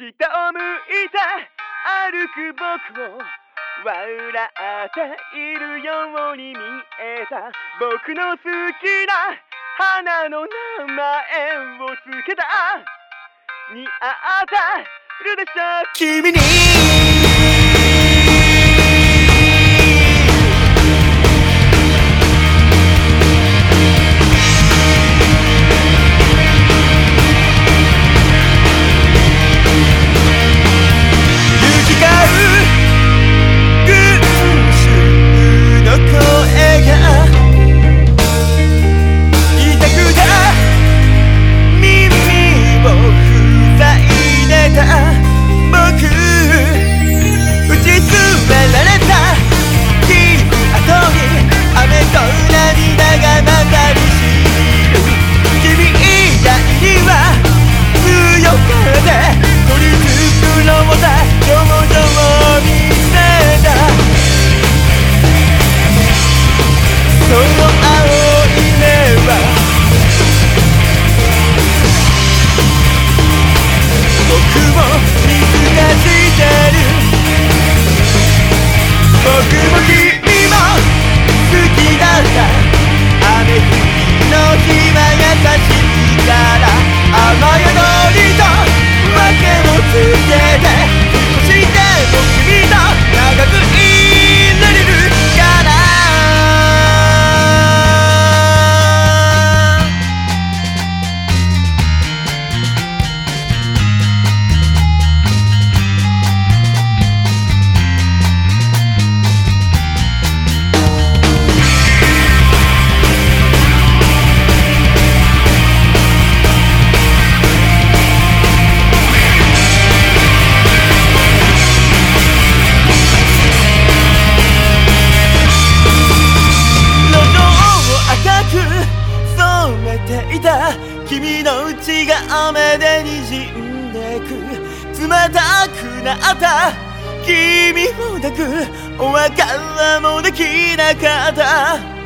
下を向いて歩く僕を笑っているように見えた僕の好きな花の名前をつけた似合ってるでしょ君にが雨で滲んでく。冷たくなった。君も抱く。お別れもできなかった。